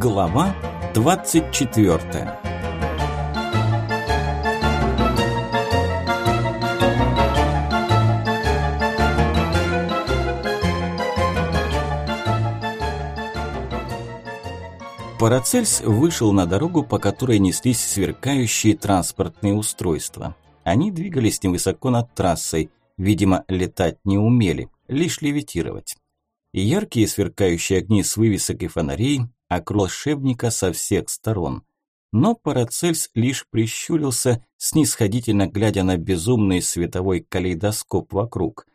Глава 24 Парацельс вышел на дорогу, по которой неслись сверкающие транспортные устройства. Они двигались невысоко над трассой, видимо, летать не умели, лишь левитировать. Яркие сверкающие огни с вывесок и фонарей окружил волшебника со всех сторон. Но Парацельс лишь прищурился, снисходительно глядя на безумный световой калейдоскоп вокруг.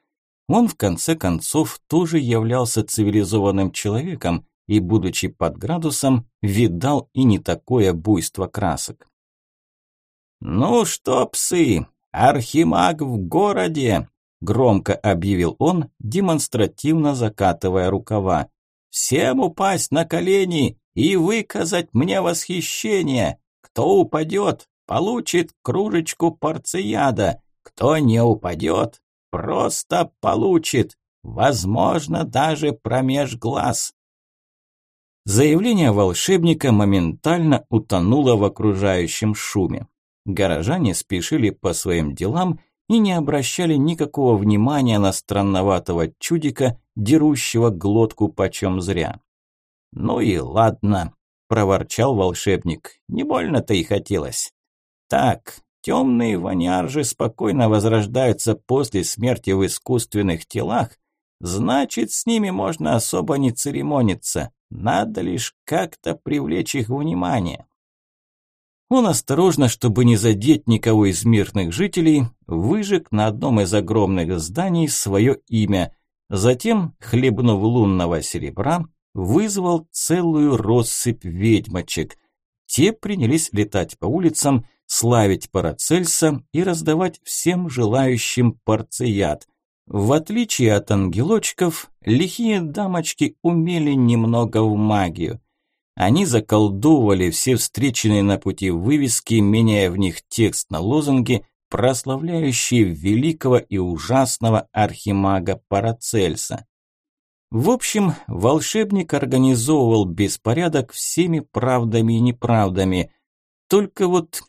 Он, в конце концов, тоже являлся цивилизованным человеком и, будучи под градусом, видал и не такое буйство красок. «Ну что, псы, архимаг в городе!» – громко объявил он, демонстративно закатывая рукава. Всем упасть на колени и выказать мне восхищение. Кто упадет, получит кружечку порцияда. Кто не упадет, просто получит, возможно, даже промеж глаз. Заявление волшебника моментально утонуло в окружающем шуме. Горожане спешили по своим делам и не обращали никакого внимания на странноватого чудика, дерущего глотку почем зря. «Ну и ладно», – проворчал волшебник, – «не больно-то и хотелось». «Так, темные ваняржи спокойно возрождаются после смерти в искусственных телах, значит, с ними можно особо не церемониться, надо лишь как-то привлечь их внимание». Он осторожно, чтобы не задеть никого из мирных жителей, выжег на одном из огромных зданий свое имя, затем, хлебнув лунного серебра, вызвал целую россыпь ведьмочек. Те принялись летать по улицам, славить Парацельса и раздавать всем желающим порцият. В отличие от ангелочков, лихие дамочки умели немного в магию. Они заколдовывали все встреченные на пути вывески, меняя в них текст на лозунги, прославляющие великого и ужасного архимага Парацельса. В общем, волшебник организовывал беспорядок всеми правдами и неправдами. Только вот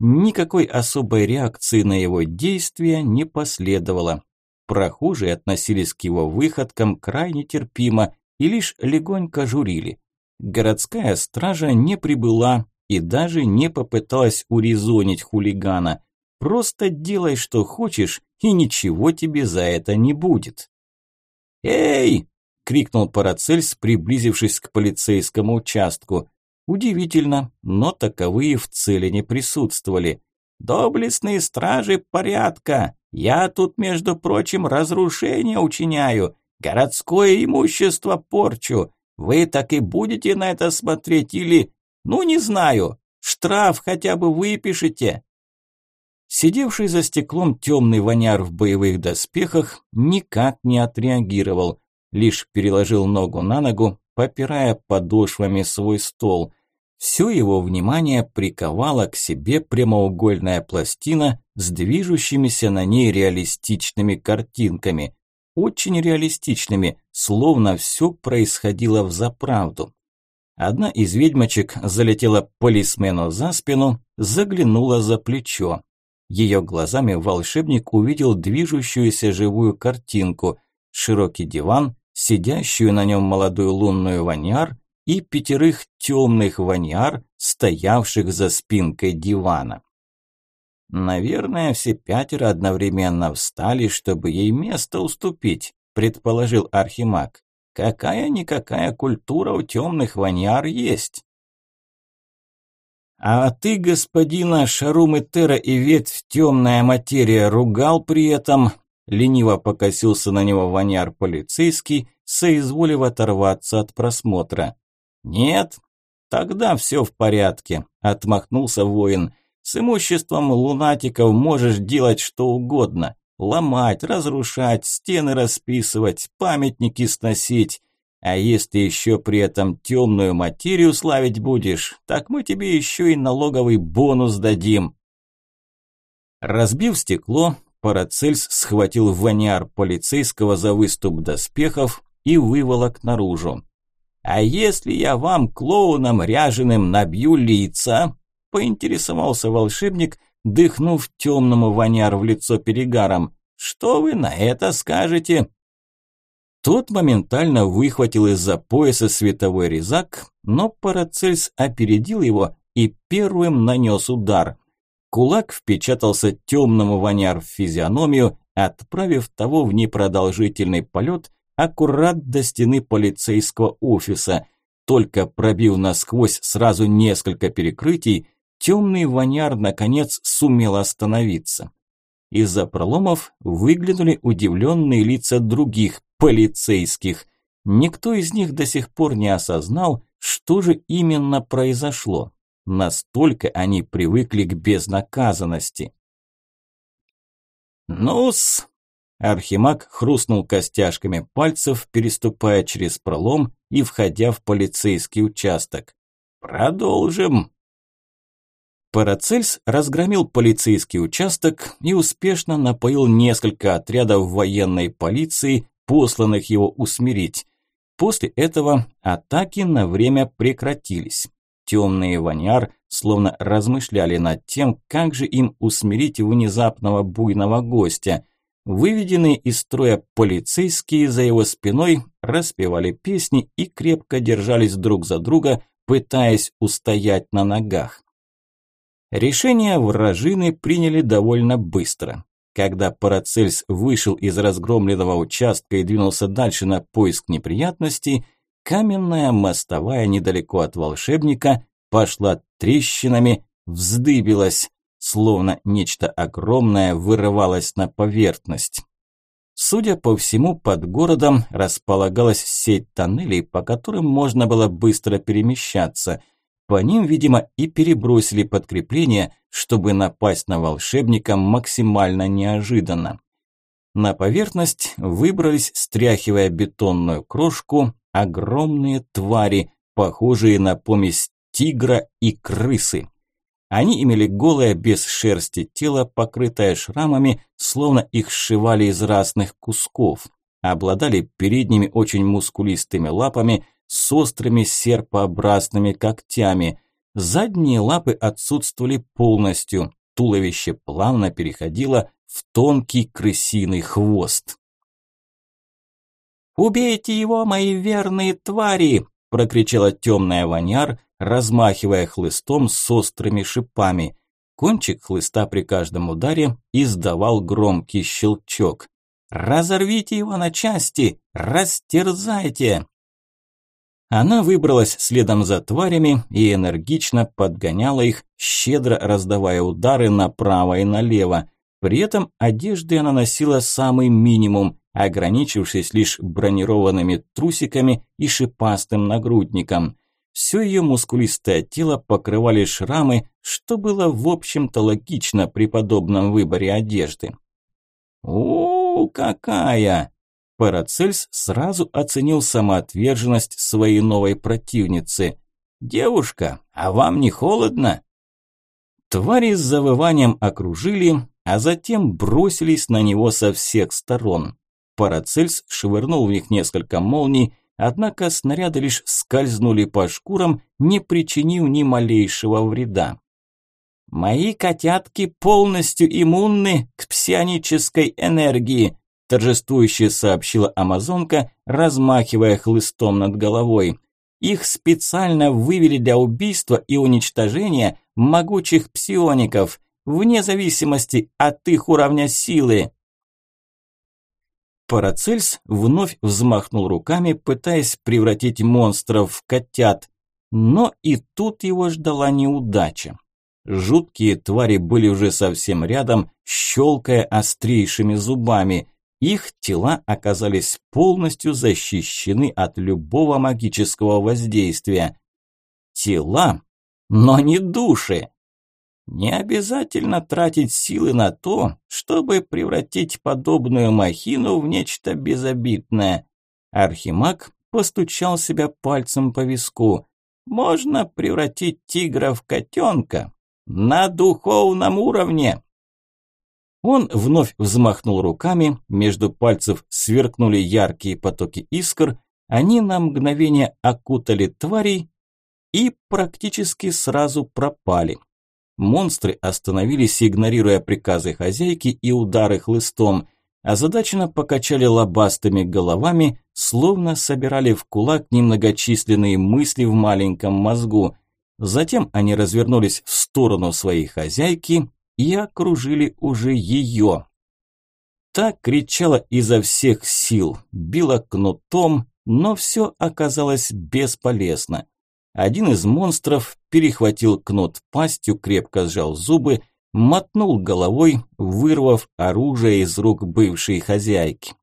никакой особой реакции на его действия не последовало. Прохожие относились к его выходкам крайне терпимо и лишь легонько журили городская стража не прибыла и даже не попыталась урезонить хулигана. Просто делай, что хочешь, и ничего тебе за это не будет. «Эй!» – крикнул Парацельс, приблизившись к полицейскому участку. Удивительно, но таковые в цели не присутствовали. «Доблестные стражи порядка! Я тут, между прочим, разрушение учиняю, городское имущество порчу, вы так и будете на это смотреть или, ну не знаю, штраф хотя бы выпишите?» Сидевший за стеклом темный воняр в боевых доспехах никак не отреагировал, лишь переложил ногу на ногу, попирая подошвами свой стол. Все его внимание приковала к себе прямоугольная пластина с движущимися на ней реалистичными картинками очень реалистичными, словно все происходило в заправду. Одна из ведьмочек залетела полисмену за спину, заглянула за плечо. Ее глазами волшебник увидел движущуюся живую картинку, широкий диван, сидящую на нем молодую лунную ваньяр и пятерых темных ваньяр, стоявших за спинкой дивана. Наверное, все пятеро одновременно встали, чтобы ей место уступить, предположил Архимаг. Какая-никакая культура у темных ваньяр есть. А ты, господина Шарумы-Тера и ветвь темная материя, ругал при этом, лениво покосился на него ваняр полицейский, соизволив оторваться от просмотра. Нет, тогда все в порядке, отмахнулся воин. С имуществом лунатиков можешь делать что угодно. Ломать, разрушать, стены расписывать, памятники сносить. А если еще при этом темную материю славить будешь, так мы тебе еще и налоговый бонус дадим. Разбив стекло, Парацельс схватил ваниар полицейского за выступ доспехов и выволок наружу. «А если я вам, клоуном ряженым, набью лица?» – поинтересовался волшебник, дыхнув темному воняр в лицо перегаром. «Что вы на это скажете?» Тот моментально выхватил из-за пояса световой резак, но Парацельс опередил его и первым нанес удар. Кулак впечатался темному воняр в физиономию, отправив того в непродолжительный полет аккурат до стены полицейского офиса. Только пробив насквозь сразу несколько перекрытий, темный воняр наконец сумел остановиться. Из-за проломов выглянули удивленные лица других полицейских. Никто из них до сих пор не осознал, что же именно произошло. Настолько они привыкли к безнаказанности. «Ну-с!» Архимаг хрустнул костяшками пальцев, переступая через пролом и входя в полицейский участок. «Продолжим!» Парацельс разгромил полицейский участок и успешно напоил несколько отрядов военной полиции, посланных его усмирить. После этого атаки на время прекратились. Темные ваняр словно размышляли над тем, как же им усмирить внезапного буйного гостя. Выведенные из строя полицейские за его спиной распевали песни и крепко держались друг за друга, пытаясь устоять на ногах. Решение вражины приняли довольно быстро. Когда Парацельс вышел из разгромленного участка и двинулся дальше на поиск неприятностей, Каменная мостовая недалеко от волшебника пошла трещинами, вздыбилась, словно нечто огромное вырывалось на поверхность. Судя по всему, под городом располагалась сеть тоннелей, по которым можно было быстро перемещаться. По ним, видимо, и перебросили подкрепление, чтобы напасть на волшебника максимально неожиданно. На поверхность выбрались, стряхивая бетонную крошку, огромные твари, похожие на помесь тигра и крысы. Они имели голое, без шерсти тело, покрытое шрамами, словно их сшивали из разных кусков. Обладали передними очень мускулистыми лапами с острыми серпообразными когтями. Задние лапы отсутствовали полностью, туловище плавно переходило в тонкий крысиный хвост. «Убейте его, мои верные твари!» – прокричала темная ваняр, размахивая хлыстом с острыми шипами. Кончик хлыста при каждом ударе издавал громкий щелчок. «Разорвите его на части! Растерзайте!» Она выбралась следом за тварями и энергично подгоняла их, щедро раздавая удары направо и налево. При этом одежды она носила самый минимум, ограничившись лишь бронированными трусиками и шипастым нагрудником. Все ее мускулистое тело покрывали шрамы, что было в общем-то логично при подобном выборе одежды. «У, -у какая!» Парацельс сразу оценил самоотверженность своей новой противницы. «Девушка, а вам не холодно?» Твари с завыванием окружили, а затем бросились на него со всех сторон. Парацельс швырнул в них несколько молний, однако снаряды лишь скользнули по шкурам, не причинив ни малейшего вреда. «Мои котятки полностью иммунны к псионической энергии», торжествующе сообщила амазонка, размахивая хлыстом над головой. «Их специально вывели для убийства и уничтожения могучих псиоников, вне зависимости от их уровня силы». Парацельс вновь взмахнул руками, пытаясь превратить монстров в котят. Но и тут его ждала неудача. Жуткие твари были уже совсем рядом, щелкая острейшими зубами. Их тела оказались полностью защищены от любого магического воздействия. Тела, но не души. Не обязательно тратить силы на то, чтобы превратить подобную махину в нечто безобидное. Архимаг постучал себя пальцем по виску. Можно превратить тигра в котенка на духовном уровне. Он вновь взмахнул руками, между пальцев сверкнули яркие потоки искр, они на мгновение окутали тварей и практически сразу пропали. Монстры остановились, игнорируя приказы хозяйки и удары хлыстом, озадаченно покачали лобастыми головами, словно собирали в кулак немногочисленные мысли в маленьком мозгу. Затем они развернулись в сторону своей хозяйки и окружили уже ее. Та кричала изо всех сил, била кнутом, но все оказалось бесполезно. Один из монстров перехватил кнут пастью, крепко сжал зубы, мотнул головой, вырвав оружие из рук бывшей хозяйки.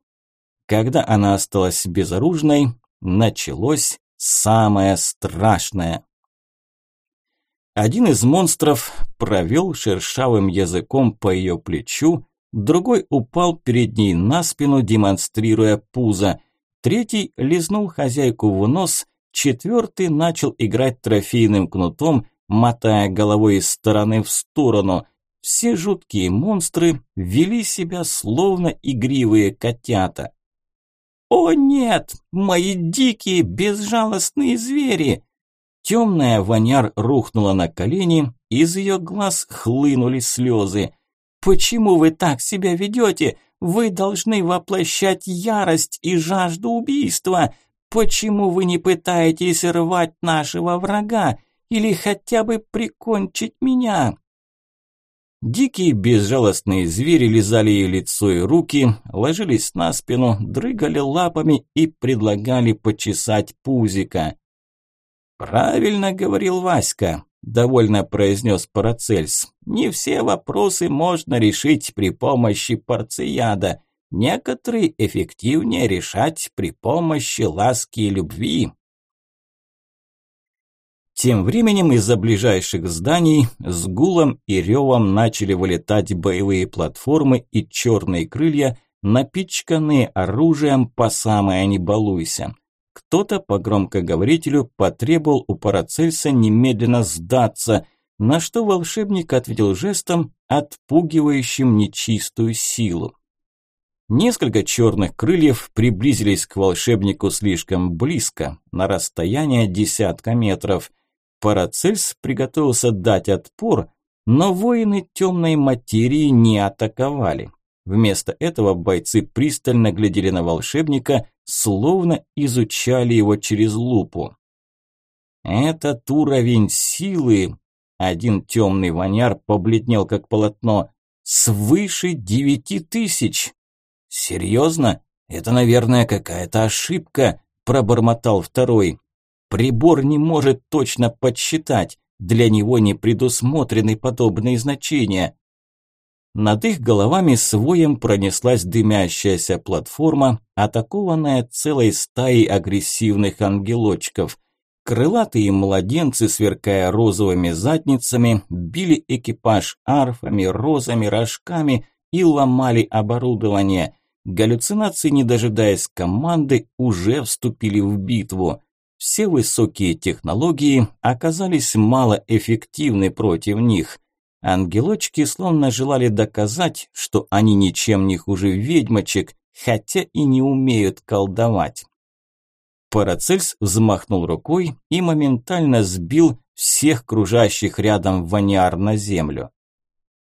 Когда она осталась безоружной, началось самое страшное. Один из монстров провел шершавым языком по ее плечу, другой упал перед ней на спину, демонстрируя пузо, третий лизнул хозяйку в нос, четвертый начал играть трофейным кнутом, мотая головой из стороны в сторону. Все жуткие монстры вели себя словно игривые котята. «О нет, мои дикие, безжалостные звери!» Темная ваняр рухнула на колени, из ее глаз хлынули слезы. «Почему вы так себя ведете? Вы должны воплощать ярость и жажду убийства. Почему вы не пытаетесь рвать нашего врага или хотя бы прикончить меня?» Дикие безжалостные звери лизали ей лицо и руки, ложились на спину, дрыгали лапами и предлагали почесать пузика. «Правильно говорил Васька», – довольно произнес Парацельс. «Не все вопросы можно решить при помощи порцияда. Некоторые эффективнее решать при помощи ласки и любви». Тем временем из-за ближайших зданий с гулом и ревом начали вылетать боевые платформы и черные крылья, напичканные оружием по самое не балуйся. Кто-то по громкоговорителю потребовал у Парацельса немедленно сдаться, на что волшебник ответил жестом, отпугивающим нечистую силу. Несколько черных крыльев приблизились к волшебнику слишком близко, на расстояние десятка метров. Парацельс приготовился дать отпор, но воины темной материи не атаковали. Вместо этого бойцы пристально глядели на волшебника, словно изучали его через лупу. «Этот уровень силы!» Один темный ваняр побледнел как полотно. «Свыше девяти тысяч!» «Серьезно? Это, наверное, какая-то ошибка», – пробормотал второй. «Прибор не может точно подсчитать. Для него не предусмотрены подобные значения. Над их головами своем пронеслась дымящаяся платформа, атакованная целой стаей агрессивных ангелочков. Крылатые младенцы, сверкая розовыми задницами, били экипаж арфами, розами, рожками и ломали оборудование. Галлюцинации, не дожидаясь команды, уже вступили в битву. Все высокие технологии оказались малоэффективны против них – Ангелочки словно желали доказать, что они ничем не хуже ведьмочек, хотя и не умеют колдовать. Парацельс взмахнул рукой и моментально сбил всех кружащих рядом ваниар на землю.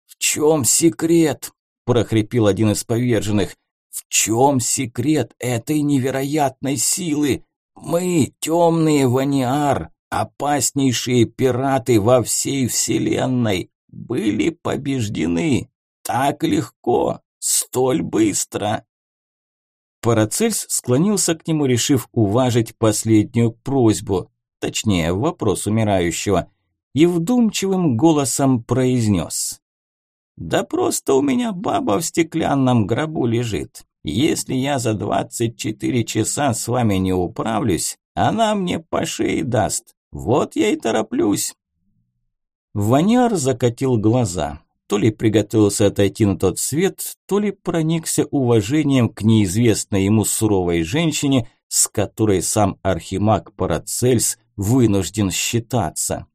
«В чем секрет?» – прохрипел один из поверженных. «В чем секрет этой невероятной силы? Мы, темные ваниар, опаснейшие пираты во всей вселенной, были побеждены. Так легко, столь быстро. Парацельс склонился к нему, решив уважить последнюю просьбу, точнее, вопрос умирающего, и вдумчивым голосом произнес. «Да просто у меня баба в стеклянном гробу лежит. Если я за 24 часа с вами не управлюсь, она мне по шее даст. Вот я и тороплюсь». Ваняр закатил глаза. То ли приготовился отойти на тот свет, то ли проникся уважением к неизвестной ему суровой женщине, с которой сам архимаг Парацельс вынужден считаться.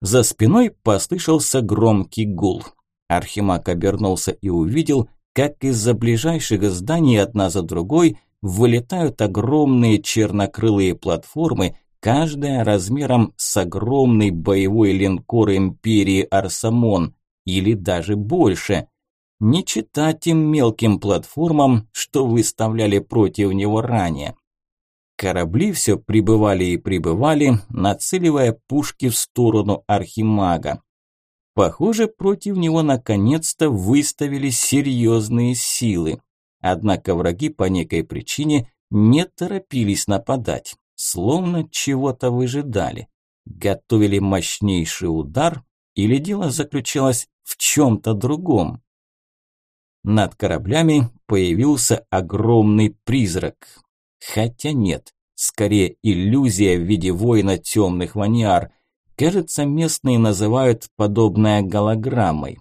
За спиной послышался громкий гул. Архимаг обернулся и увидел, как из-за ближайших зданий одна за другой вылетают огромные чернокрылые платформы, каждая размером с огромный боевой линкор империи Арсамон, или даже больше. Не читать им мелким платформам, что выставляли против него ранее. Корабли все прибывали и прибывали, нацеливая пушки в сторону Архимага. Похоже, против него наконец-то выставили серьезные силы. Однако враги по некой причине не торопились нападать, словно чего-то выжидали. Готовили мощнейший удар или дело заключалось в чем-то другом? Над кораблями появился огромный призрак. Хотя нет, скорее иллюзия в виде воина темных ваниар. Кажется, местные называют подобное голограммой.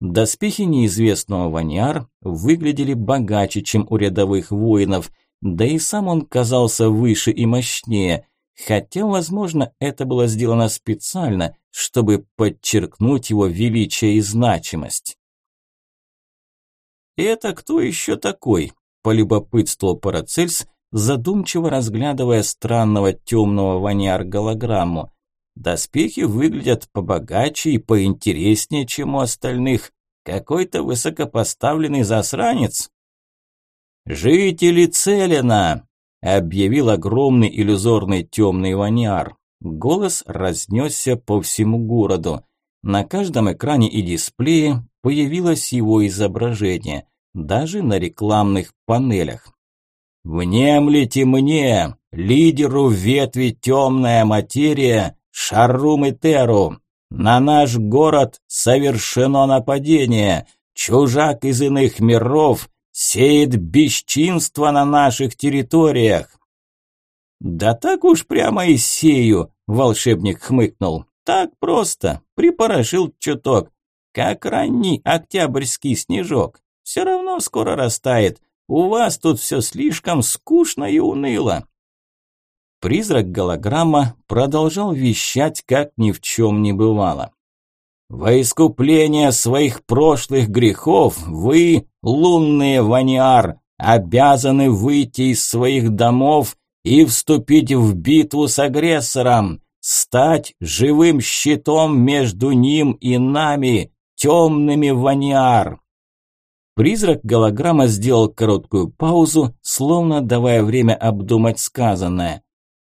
Доспехи неизвестного ваниар выглядели богаче, чем у рядовых воинов, да и сам он казался выше и мощнее, хотя, возможно, это было сделано специально, чтобы подчеркнуть его величие и значимость. «Это кто еще такой?» – полюбопытствовал Парацельс, задумчиво разглядывая странного темного ваниар-голограмму. Доспехи выглядят побогаче и поинтереснее, чем у остальных. Какой-то высокопоставленный засранец. «Жители Целина!» – объявил огромный иллюзорный темный ваниар. Голос разнесся по всему городу. На каждом экране и дисплее появилось его изображение, даже на рекламных панелях. «Внемлите мне, лидеру ветви темная материя, Шаррум и Теру, на наш город совершено нападение. Чужак из иных миров сеет бесчинство на наших территориях. Да так уж прямо и сею, волшебник хмыкнул. Так просто, припорошил чуток, как ранний октябрьский снежок. Все равно скоро растает. У вас тут все слишком скучно и уныло. Призрак-голограмма продолжал вещать, как ни в чем не бывало. «Во искупление своих прошлых грехов вы, лунные ваниар, обязаны выйти из своих домов и вступить в битву с агрессором, стать живым щитом между ним и нами, темными ваниар». Призрак-голограмма сделал короткую паузу, словно давая время обдумать сказанное.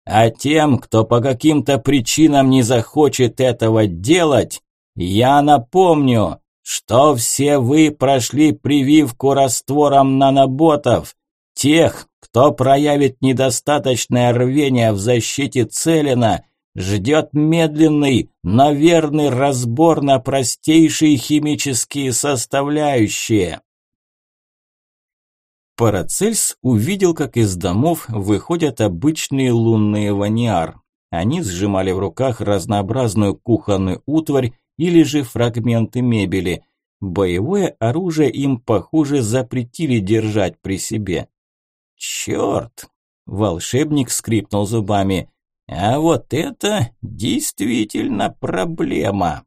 А тем, кто по каким-то причинам не захочет этого делать, я напомню, что все вы прошли прививку раствором наноботов. Тех, кто проявит недостаточное рвение в защите Целина, ждет медленный, но верный разбор на простейшие химические составляющие. Парацельс увидел, как из домов выходят обычные лунные ваниар. Они сжимали в руках разнообразную кухонную утварь или же фрагменты мебели. Боевое оружие им, похоже, запретили держать при себе. «Черт!» – волшебник скрипнул зубами. «А вот это действительно проблема!»